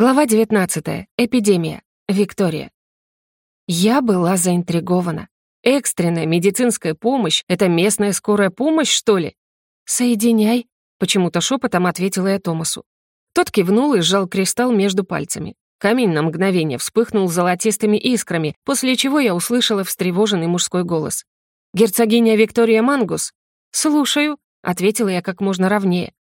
Глава 19. Эпидемия. Виктория. Я была заинтригована. Экстренная медицинская помощь — это местная скорая помощь, что ли? «Соединяй», — почему-то шепотом ответила я Томасу. Тот кивнул и сжал кристалл между пальцами. Камень на мгновение вспыхнул золотистыми искрами, после чего я услышала встревоженный мужской голос. «Герцогиня Виктория Мангус?» «Слушаю», — ответила я как можно ровнее.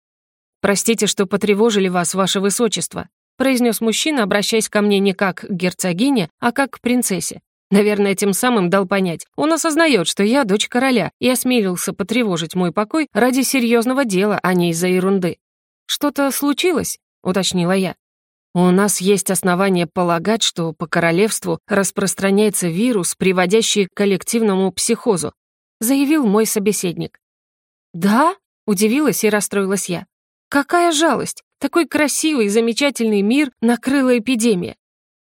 «Простите, что потревожили вас, ваше высочество», произнес мужчина, обращаясь ко мне не как к герцогине, а как к принцессе. Наверное, тем самым дал понять. Он осознает, что я дочь короля и осмелился потревожить мой покой ради серьезного дела, а не из-за ерунды. «Что-то случилось?» — уточнила я. «У нас есть основания полагать, что по королевству распространяется вирус, приводящий к коллективному психозу», — заявил мой собеседник. «Да?» — удивилась и расстроилась я. «Какая жалость! Такой красивый, замечательный мир накрыла эпидемия.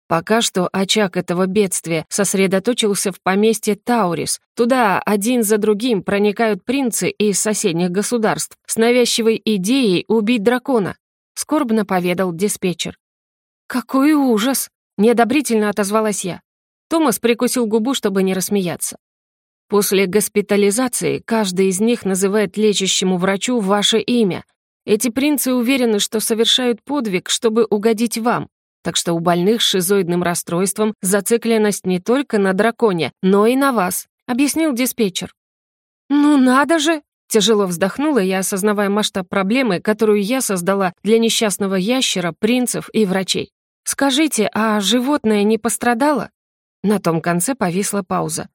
Пока что очаг этого бедствия сосредоточился в поместье Таурис. Туда один за другим проникают принцы из соседних государств с навязчивой идеей убить дракона, скорбно поведал диспетчер. «Какой ужас!» — неодобрительно отозвалась я. Томас прикусил губу, чтобы не рассмеяться. После госпитализации каждый из них называет лечащему врачу ваше имя, эти принцы уверены, что совершают подвиг, чтобы угодить вам. Так что у больных с шизоидным расстройством зацикленность не только на драконе, но и на вас», — объяснил диспетчер. «Ну надо же!» Тяжело вздохнула я, осознавая масштаб проблемы, которую я создала для несчастного ящера, принцев и врачей. «Скажите, а животное не пострадало?» На том конце повисла пауза.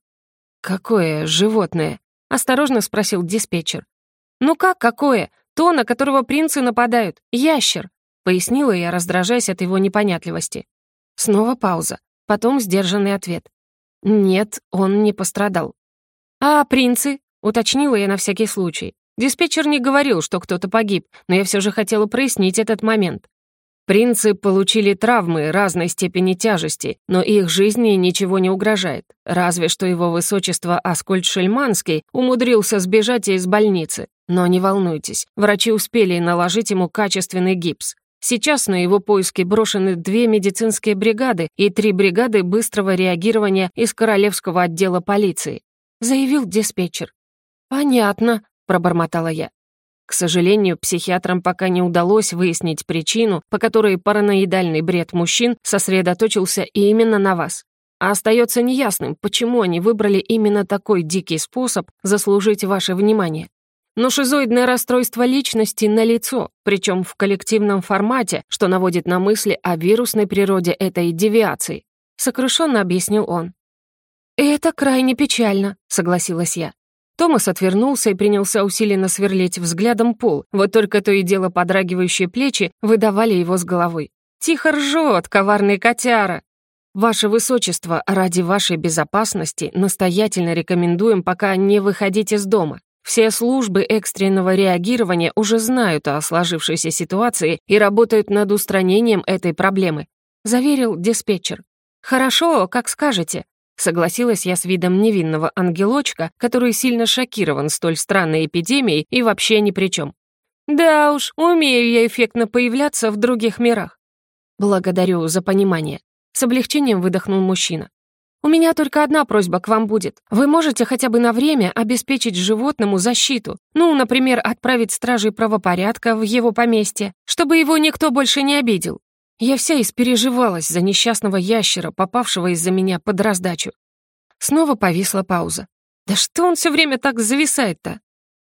«Какое животное?» — осторожно спросил диспетчер. «Ну как какое? «То, на которого принцы нападают. Ящер», — пояснила я, раздражаясь от его непонятливости. Снова пауза. Потом сдержанный ответ. «Нет, он не пострадал». «А принцы?» — уточнила я на всякий случай. Диспетчер не говорил, что кто-то погиб, но я все же хотела прояснить этот момент. Принцы получили травмы разной степени тяжести, но их жизни ничего не угрожает. Разве что его высочество Аскольд Шельманский умудрился сбежать из больницы. Но не волнуйтесь, врачи успели наложить ему качественный гипс. Сейчас на его поиски брошены две медицинские бригады и три бригады быстрого реагирования из Королевского отдела полиции», — заявил диспетчер. «Понятно», — пробормотала я. К сожалению, психиатрам пока не удалось выяснить причину, по которой параноидальный бред мужчин сосредоточился именно на вас. А остается неясным, почему они выбрали именно такой дикий способ заслужить ваше внимание. Но шизоидное расстройство личности налицо, причем в коллективном формате, что наводит на мысли о вирусной природе этой девиации, сокрушенно объяснил он. «Это крайне печально», — согласилась я. Томас отвернулся и принялся усиленно сверлить взглядом пол, вот только то и дело подрагивающие плечи выдавали его с головой. «Тихо ржет, коварный котяра!» «Ваше Высочество, ради вашей безопасности настоятельно рекомендуем пока не выходить из дома. Все службы экстренного реагирования уже знают о сложившейся ситуации и работают над устранением этой проблемы», заверил диспетчер. «Хорошо, как скажете», Согласилась я с видом невинного ангелочка, который сильно шокирован столь странной эпидемией и вообще ни при чем. Да уж, умею я эффектно появляться в других мирах. Благодарю за понимание. С облегчением выдохнул мужчина. У меня только одна просьба к вам будет. Вы можете хотя бы на время обеспечить животному защиту. Ну, например, отправить стражей правопорядка в его поместье, чтобы его никто больше не обидел. Я вся испереживалась за несчастного ящера, попавшего из-за меня под раздачу. Снова повисла пауза. «Да что он все время так зависает-то?»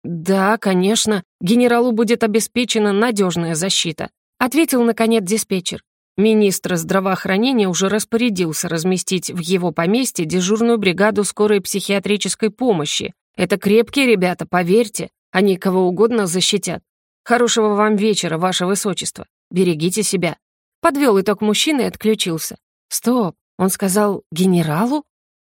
«Да, конечно, генералу будет обеспечена надежная защита», ответил, наконец, диспетчер. Министр здравоохранения уже распорядился разместить в его поместье дежурную бригаду скорой психиатрической помощи. Это крепкие ребята, поверьте, они кого угодно защитят. Хорошего вам вечера, ваше высочество. Берегите себя. Подвел итог мужчины и отключился. Стоп, он сказал «генералу»?